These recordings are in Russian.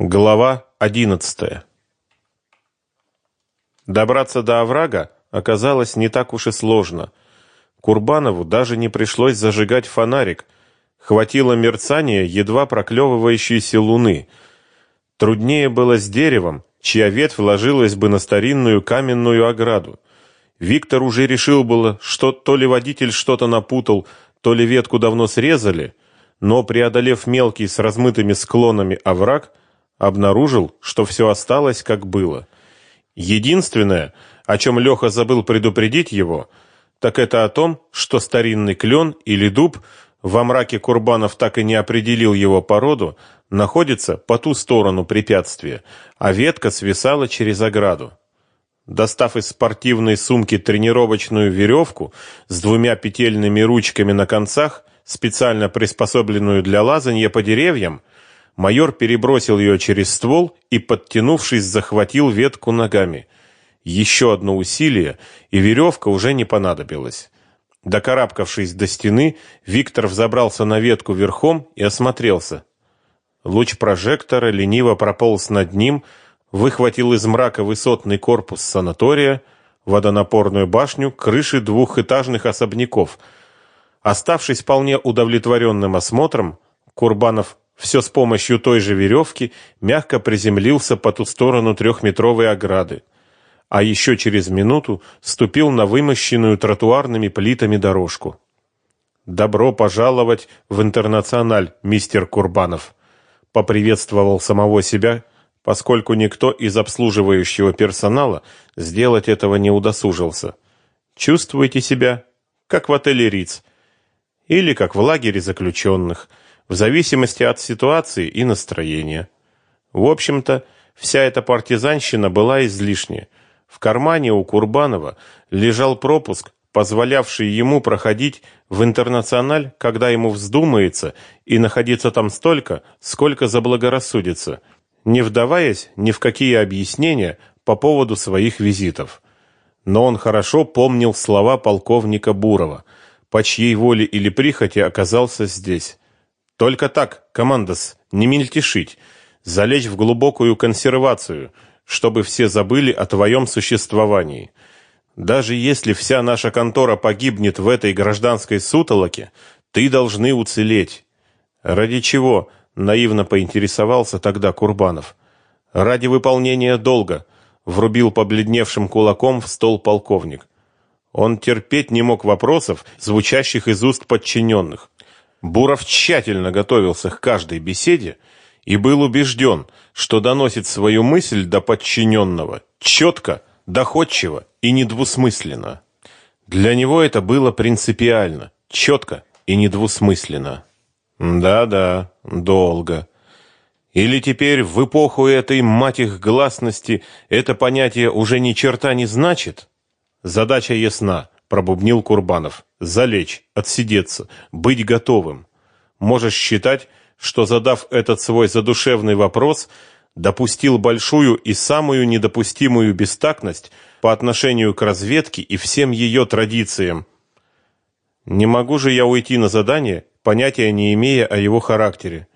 Глава 11. Добраться до оврага оказалось не так уж и сложно. Курбанову даже не пришлось зажигать фонарик. Хватило мерцания едва проклевывающейся луны. Труднее было с деревом, чья ветвь ложилась бы на старинную каменную ограду. Виктор уже решил было, что то ли водитель что-то напутал, то ли ветку давно срезали, но преодолев мелкий с размытыми склонами овраг, обнаружил, что все осталось как было. Единственное, о чем Леха забыл предупредить его, так это о том, что старинный клен или дуб, во мраке Курбанов так и не определил его породу, находится по ту сторону препятствия, а ветка свисала через ограду. Достав из спортивной сумки тренировочную веревку с двумя петельными ручками на концах, специально приспособленную для лазанья по деревьям, Майор перебросил ее через ствол и, подтянувшись, захватил ветку ногами. Еще одно усилие, и веревка уже не понадобилась. Докарабкавшись до стены, Виктор взобрался на ветку верхом и осмотрелся. Луч прожектора лениво прополз над ним, выхватил из мрака высотный корпус санатория, водонапорную башню, крыши двухэтажных особняков. Оставшись вполне удовлетворенным осмотром, Курбанов все с помощью той же веревки мягко приземлился по ту сторону трехметровой ограды, а еще через минуту ступил на вымощенную тротуарными плитами дорожку. Добро пожаловать в Интернациональ, мистер Курбанов, поприветствовал самого себя, поскольку никто из обслуживающего персонала сделать этого не удосужился. Чувствуете себя как в отеле Риц или как в лагере заключенных – в зависимости от ситуации и настроения. В общем-то, вся эта партизанщина была излишняя. В кармане у Курбанова лежал пропуск, позволявший ему проходить в интернациональ, когда ему вздумается, и находиться там столько, сколько заблагорассудится, не вдаваясь ни в какие объяснения по поводу своих визитов. Но он хорошо помнил слова полковника Бурова, по чьей воле или прихоти оказался здесь. Только так, командос, не мельтешить, залечь в глубокую консервацию, чтобы все забыли о твоем существовании. Даже если вся наша контора погибнет в этой гражданской сутолоке, ты должны уцелеть. Ради чего? наивно поинтересовался тогда Курбанов. Ради выполнения долга, врубил побледневшим кулаком в стол полковник. Он терпеть не мог вопросов, звучащих из уст подчиненных. Буров тщательно готовился к каждой беседе и был убежден, что доносит свою мысль до подчиненного четко, доходчиво и недвусмысленно. Для него это было принципиально, четко и недвусмысленно. Да-да, долго. Или теперь в эпоху этой мать их гласности это понятие уже ни черта не значит? Задача ясна пробубнил Курбанов. Залечь, отсидеться, быть готовым. Можешь считать, что задав этот свой задушевный вопрос, допустил большую и самую недопустимую бестактность по отношению к разведке и всем ее традициям. Не могу же я уйти на задание, понятия не имея о его характере.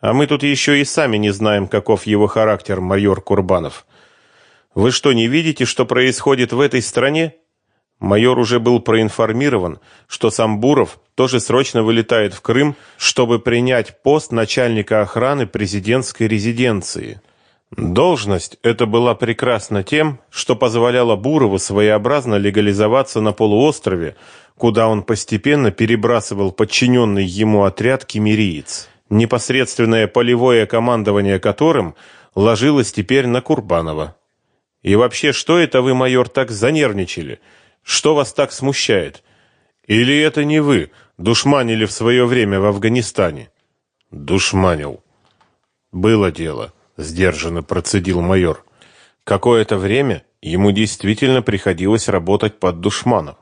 А мы тут еще и сами не знаем, каков его характер, майор Курбанов. Вы что, не видите, что происходит в этой стране? Майор уже был проинформирован, что сам Буров тоже срочно вылетает в Крым, чтобы принять пост начальника охраны президентской резиденции. Должность эта была прекрасна тем, что позволяла Бурову своеобразно легализоваться на полуострове, куда он постепенно перебрасывал подчиненный ему отряд кемериец, непосредственное полевое командование которым ложилось теперь на Курбанова. И вообще, что это вы, майор, так занервничали? Что вас так смущает? Или это не вы душманили в свое время в Афганистане? Душманил. Было дело, сдержанно процедил майор. Какое-то время ему действительно приходилось работать под душманом.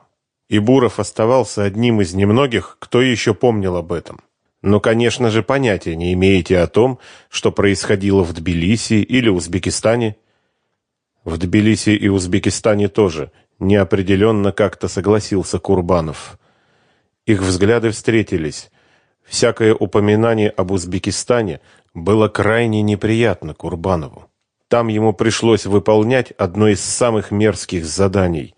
И Буров оставался одним из немногих, кто еще помнил об этом. Но, конечно же, понятия не имеете о том, что происходило в Тбилиси или Узбекистане. В Тбилиси и Узбекистане тоже неопределенно как-то согласился Курбанов. Их взгляды встретились. Всякое упоминание об Узбекистане было крайне неприятно Курбанову. Там ему пришлось выполнять одно из самых мерзких заданий.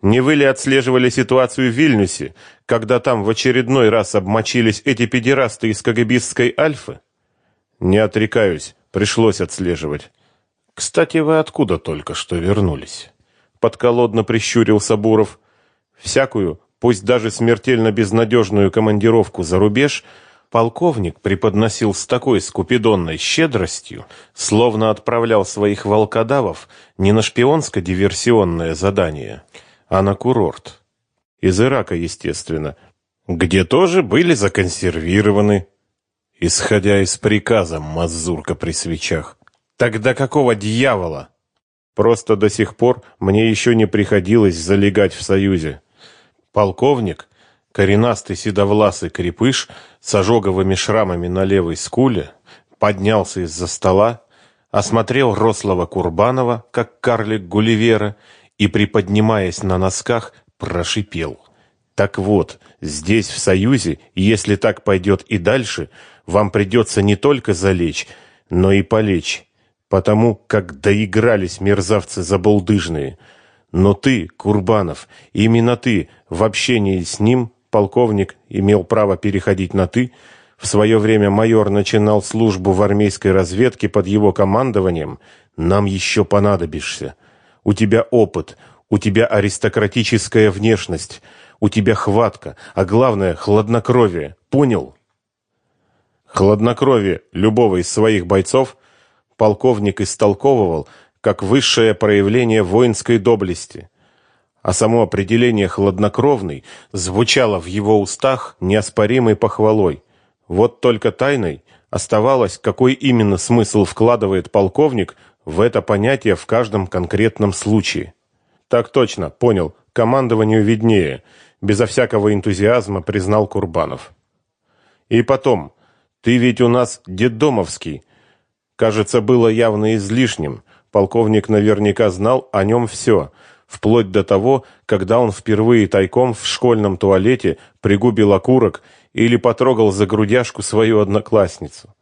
Не вы ли отслеживали ситуацию в Вильнюсе, когда там в очередной раз обмочились эти педерасты из КГБистской Альфы? Не отрекаюсь, пришлось отслеживать. Кстати, вы откуда только что вернулись? Подколодно прищурился Буров. Всякую, пусть даже смертельно безнадежную командировку за рубеж полковник преподносил с такой скупидонной щедростью, словно отправлял своих волкодавов не на шпионско-диверсионное задание, а на курорт. Из Ирака, естественно, где тоже были законсервированы, исходя из приказа Мазурка при свечах. Тогда какого дьявола? Просто до сих пор мне еще не приходилось залегать в Союзе. Полковник, коренастый седовласый крепыш с ожоговыми шрамами на левой скуле, поднялся из-за стола, осмотрел рослого Курбанова, как карлик Гулливера, и, приподнимаясь на носках, прошипел. «Так вот, здесь, в Союзе, если так пойдет и дальше, вам придется не только залечь, но и полечь потому как доигрались мерзавцы забулдыжные. Но ты, Курбанов, именно ты в общении с ним, полковник, имел право переходить на «ты», в свое время майор начинал службу в армейской разведке под его командованием, нам еще понадобишься. У тебя опыт, у тебя аристократическая внешность, у тебя хватка, а главное хладнокровие. Понял? Хладнокровие любого из своих бойцов – полковник истолковывал как высшее проявление воинской доблести, а само определение хладнокровный звучало в его устах неоспоримой похвалой. Вот только тайной оставалось, какой именно смысл вкладывает полковник в это понятие в каждом конкретном случае. Так точно, понял, командованию виднее, безо всякого энтузиазма признал Курбанов. И потом, ты ведь у нас детдомовский, кажется, было явно излишним. Полковник наверняка знал о нем все, вплоть до того, когда он впервые тайком в школьном туалете пригубил окурок или потрогал за грудяшку свою одноклассницу.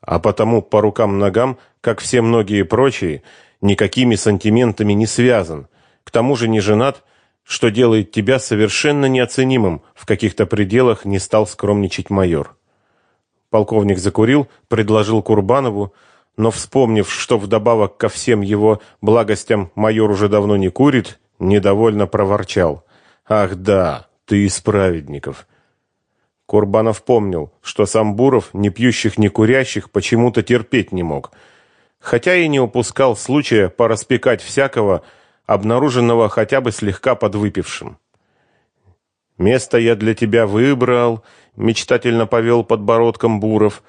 А потому по рукам-ногам, как все многие прочие, никакими сантиментами не связан. К тому же не женат, что делает тебя совершенно неоценимым, в каких-то пределах не стал скромничать майор. Полковник закурил, предложил Курбанову, но вспомнив, что вдобавок ко всем его благостям майор уже давно не курит, недовольно проворчал: "Ах да, ты из праведников". Курбанов помнил, что сам Буров ни пьющих, ни курящих почему-то терпеть не мог, хотя и не упускал случая пораспекать всякого, обнаруженного хотя бы слегка подвыпившим. Место я для тебя выбрал, мечтательно повел подбородком Буров,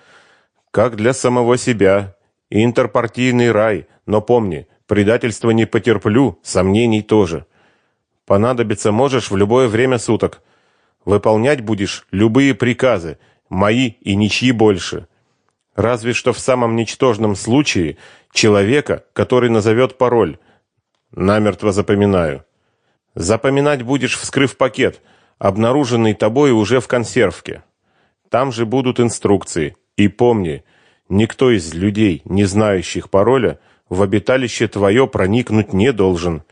как для самого себя, Интерпартийный рай, но помни, предательства не потерплю, сомнений тоже. Понадобится можешь в любое время суток. Выполнять будешь любые приказы, мои и ничьи больше. Разве что в самом ничтожном случае человека, который назовет пароль. Намертво запоминаю. Запоминать будешь, вскрыв пакет, обнаруженный тобой уже в консервке. Там же будут инструкции. И помни, Никто из людей, не знающих пароля, в обиталище твое проникнуть не должен.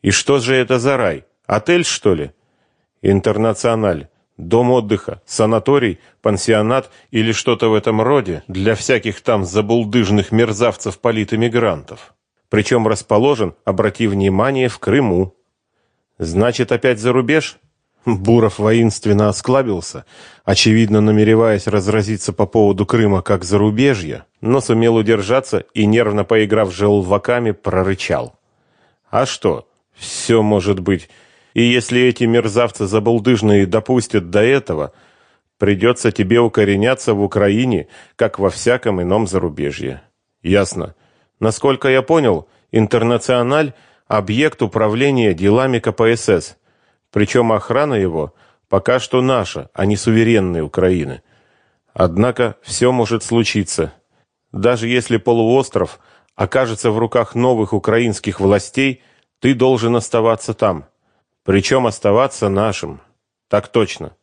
И что же это за рай? Отель, что ли? Интернациональ. Дом отдыха, санаторий, пансионат или что-то в этом роде для всяких там забулдыжных мерзавцев-политэмигрантов. Причем расположен, обрати внимание, в Крыму. Значит, опять за рубеж? Буров воинственно осклабился, очевидно намереваясь разразиться по поводу Крыма как зарубежья, но сумел удержаться и, нервно поиграв желваками, прорычал. «А что? Все может быть. И если эти мерзавцы забулдыжные допустят до этого, придется тебе укореняться в Украине, как во всяком ином зарубежье». «Ясно. Насколько я понял, «Интернациональ» — объект управления делами КПСС». Причем охрана его пока что наша, а не суверенной Украины. Однако все может случиться. Даже если полуостров окажется в руках новых украинских властей, ты должен оставаться там. Причем оставаться нашим. Так точно.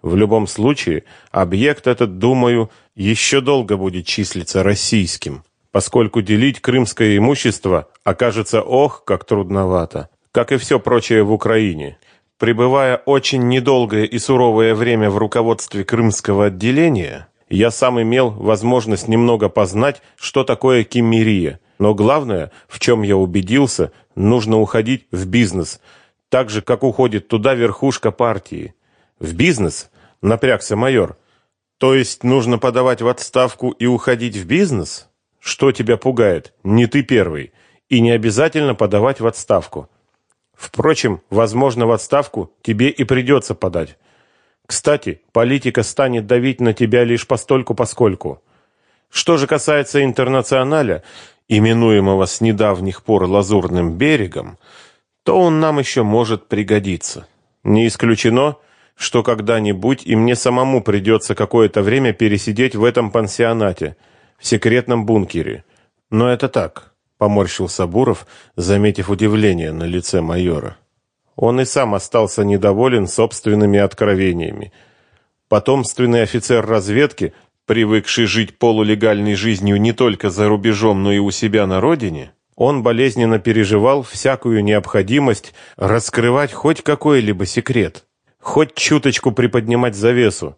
В любом случае, объект этот, думаю, еще долго будет числиться российским, поскольку делить крымское имущество окажется ох, как трудновато, как и все прочее в Украине. Пребывая очень недолгое и суровое время в руководстве крымского отделения, я сам имел возможность немного познать, что такое киммерия. Но главное, в чем я убедился, нужно уходить в бизнес, так же, как уходит туда верхушка партии. В бизнес? Напрягся майор. То есть нужно подавать в отставку и уходить в бизнес? Что тебя пугает? Не ты первый. И не обязательно подавать в отставку. Впрочем, возможно, в отставку тебе и придется подать. Кстати, политика станет давить на тебя лишь постольку-поскольку. Что же касается интернационаля, именуемого с недавних пор Лазурным берегом, то он нам еще может пригодиться. Не исключено, что когда-нибудь и мне самому придется какое-то время пересидеть в этом пансионате, в секретном бункере. Но это так, поморщился Буров, заметив удивление на лице майора. Он и сам остался недоволен собственными откровениями. Потомственный офицер разведки, привыкший жить полулегальной жизнью не только за рубежом, но и у себя на родине, он болезненно переживал всякую необходимость раскрывать хоть какой-либо секрет, хоть чуточку приподнимать завесу,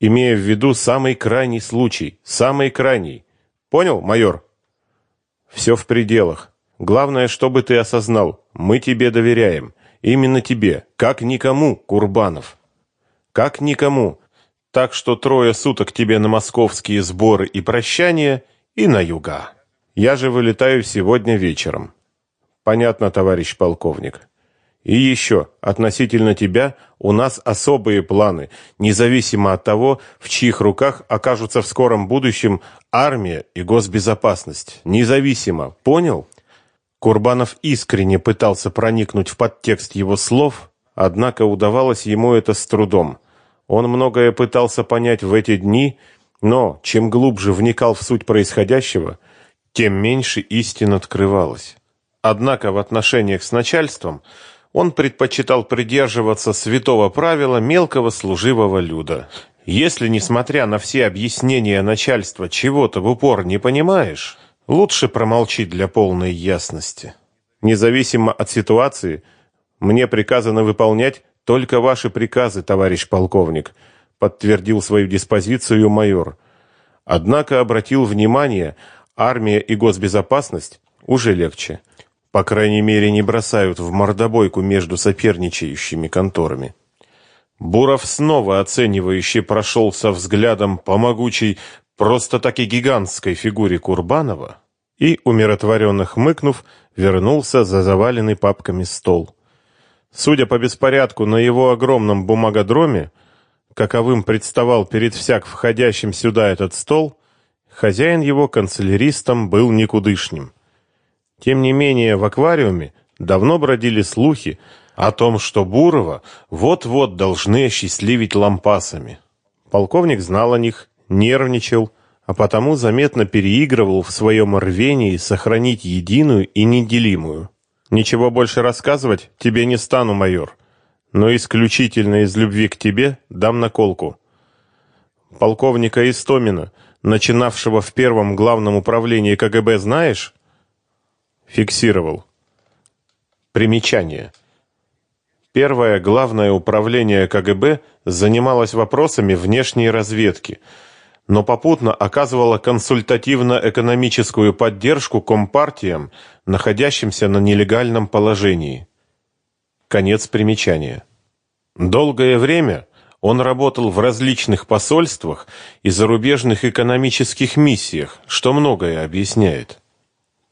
имея в виду самый крайний случай, самый крайний. Понял, майор? Все в пределах. Главное, чтобы ты осознал, мы тебе доверяем. Именно тебе, как никому, Курбанов. Как никому. Так что трое суток тебе на московские сборы и прощания и на юга. Я же вылетаю сегодня вечером. Понятно, товарищ полковник. И еще, относительно тебя у нас особые планы, независимо от того, в чьих руках окажутся в скором будущем армия и госбезопасность. Независимо, понял? Курбанов искренне пытался проникнуть в подтекст его слов, однако удавалось ему это с трудом. Он многое пытался понять в эти дни, но чем глубже вникал в суть происходящего, тем меньше истин открывалось. Однако в отношениях с начальством он предпочитал придерживаться святого правила мелкого служивого люда. Если, несмотря на все объяснения начальства, чего-то в упор не понимаешь, Лучше промолчить для полной ясности. Независимо от ситуации, мне приказано выполнять только ваши приказы, товарищ полковник, подтвердил свою диспозицию майор. Однако обратил внимание, армия и госбезопасность уже легче. По крайней мере, не бросают в мордобойку между соперничающими конторами. Буров снова оценивающе прошелся взглядом по могучей просто таки гигантской фигуре Курбанова и, умиротворенно хмыкнув, вернулся за заваленный папками стол. Судя по беспорядку на его огромном бумагодроме, каковым представал перед всяк входящим сюда этот стол, хозяин его канцеляристом был никудышним. Тем не менее, в аквариуме давно бродили слухи о том, что Бурова вот-вот должны осчастливить лампасами. Полковник знал о них нервничал, а потому заметно переигрывал в своем рвении сохранить единую и неделимую. Ничего больше рассказывать тебе не стану, майор, но исключительно из любви к тебе дам наколку. Полковника Истомина, начинавшего в первом главном управлении КГБ, знаешь? Фиксировал. Примечание. Первое главное управление КГБ занималось вопросами внешней разведки – но попутно оказывала консультативно-экономическую поддержку компартиям, находящимся на нелегальном положении. Конец примечания. Долгое время он работал в различных посольствах и зарубежных экономических миссиях, что многое объясняет.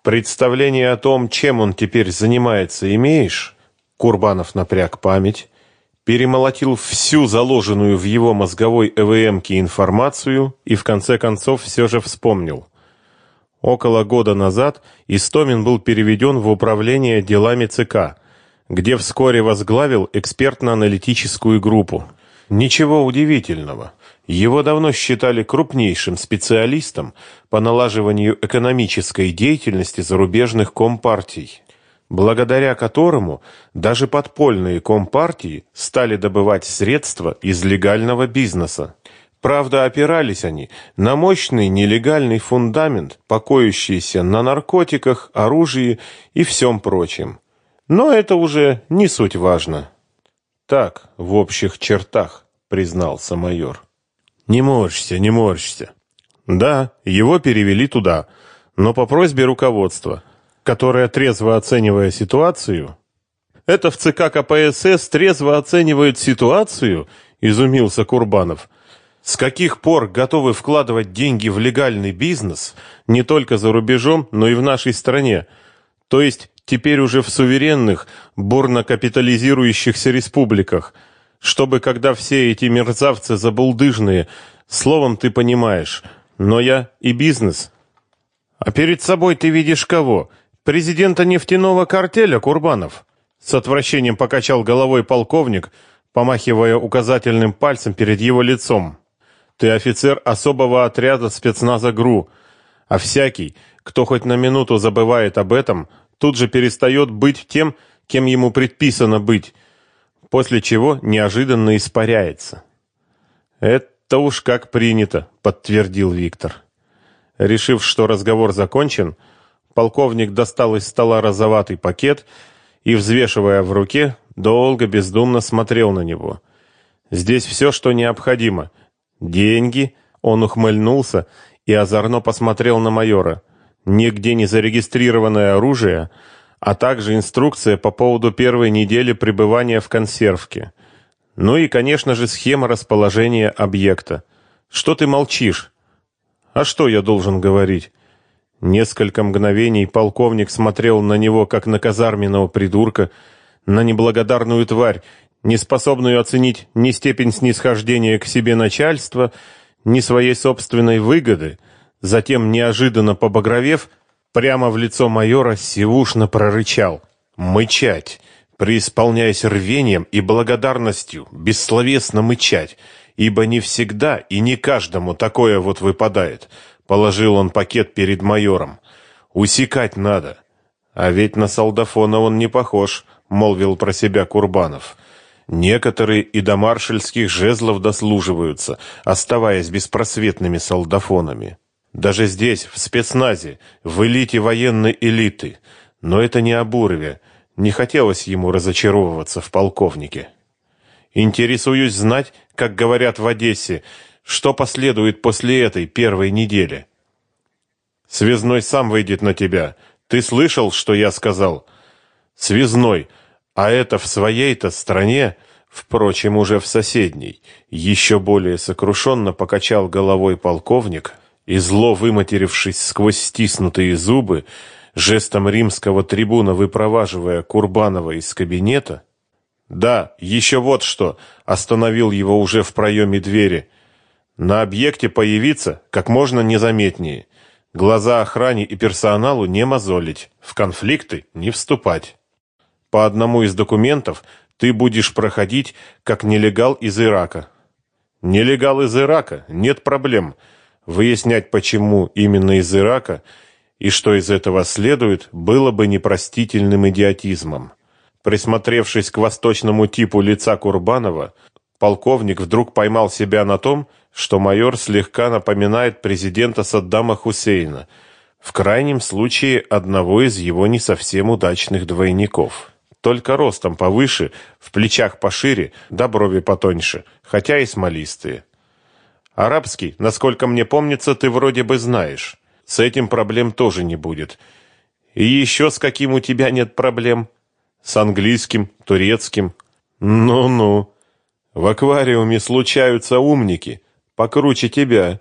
Представление о том, чем он теперь занимается, имеешь? Курбанов напряг память перемолотил всю заложенную в его мозговой ЭВМке информацию и в конце концов все же вспомнил. Около года назад Истомин был переведен в управление делами ЦК, где вскоре возглавил экспертно-аналитическую группу. Ничего удивительного. Его давно считали крупнейшим специалистом по налаживанию экономической деятельности зарубежных компартий благодаря которому даже подпольные компартии стали добывать средства из легального бизнеса. Правда, опирались они на мощный нелегальный фундамент, покоящийся на наркотиках, оружии и всем прочем. Но это уже не суть важно. Так, в общих чертах, признался майор. Не морщься, не морщься. Да, его перевели туда, но по просьбе руководства, которое трезво оценивая ситуацию, это в ЦК КПСС трезво оценивает ситуацию, изумился Курбанов. С каких пор готовы вкладывать деньги в легальный бизнес не только за рубежом, но и в нашей стране? То есть теперь уже в суверенных, бурно капитализирующихся республиках, чтобы когда все эти мерзавцы забулдыжные, словом ты понимаешь, но я и бизнес. А перед собой ты видишь кого? Президента нефтяного картеля Курбанов. С отвращением покачал головой полковник, помахивая указательным пальцем перед его лицом. Ты офицер особого отряда спецназа ГРУ, а всякий, кто хоть на минуту забывает об этом, тут же перестает быть тем, кем ему предписано быть, после чего неожиданно испаряется. Это уж как принято, подтвердил Виктор. Решив, что разговор закончен, полковник достал из стола розоватый пакет и, взвешивая в руке, долго бездумно смотрел на него. Здесь все, что необходимо — Деньги? Он ухмыльнулся и озорно посмотрел на майора. Нигде не зарегистрированное оружие, а также инструкция по поводу первой недели пребывания в консервке. Ну и, конечно же, схема расположения объекта. Что ты молчишь? А что я должен говорить? Несколько мгновений полковник смотрел на него, как на казарменного придурка, на неблагодарную тварь, не способную оценить ни степень снисхождения к себе начальства, ни своей собственной выгоды, затем, неожиданно побагровев, прямо в лицо майора сивушно прорычал «Мычать!» преисполняясь рвением и благодарностью, бессловесно мычать, ибо не всегда и не каждому такое вот выпадает. Положил он пакет перед майором. Усекать надо. А ведь на солдафона он не похож, молвил про себя Курбанов. Некоторые и до маршальских жезлов дослуживаются, оставаясь беспросветными солдафонами. Даже здесь, в спецназе, в элите военной элиты. Но это не об урове. Не хотелось ему разочаровываться в полковнике. Интересуюсь знать, как говорят в Одессе, что последует после этой первой недели. Связной сам выйдет на тебя. Ты слышал, что я сказал? Связной — а это в своей-то стране, впрочем, уже в соседней, еще более сокрушенно покачал головой полковник и, зло выматерившись сквозь стиснутые зубы, жестом римского трибуна выпроваживая Курбанова из кабинета, «Да, еще вот что!» — остановил его уже в проеме двери. «На объекте появиться как можно незаметнее. Глаза охране и персоналу не мозолить, в конфликты не вступать». По одному из документов ты будешь проходить как нелегал из Ирака. Нелегал из Ирака, нет проблем. Выяснять, почему именно из Ирака и что из этого следует, было бы непростительным идиотизмом. Присмотревшись к восточному типу лица Курбанова, полковник вдруг поймал себя на том, что майор слегка напоминает президента Саддама Хусейна, в крайнем случае одного из его не совсем удачных двойников только ростом повыше, в плечах пошире, да брови потоньше, хотя и смолистые. Арабский, насколько мне помнится, ты вроде бы знаешь. С этим проблем тоже не будет. И еще с каким у тебя нет проблем? С английским, турецким. Ну-ну. В аквариуме случаются умники, покруче тебя,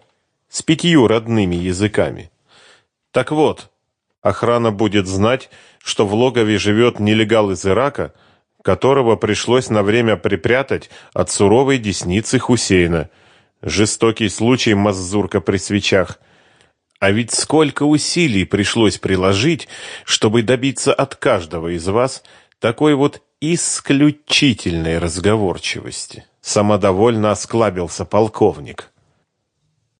с пятью родными языками. Так вот, охрана будет знать, что в логове живет нелегал из Ирака, которого пришлось на время припрятать от суровой десницы Хусейна. Жестокий случай маззурка при свечах. А ведь сколько усилий пришлось приложить, чтобы добиться от каждого из вас такой вот исключительной разговорчивости. Самодовольно осклабился полковник.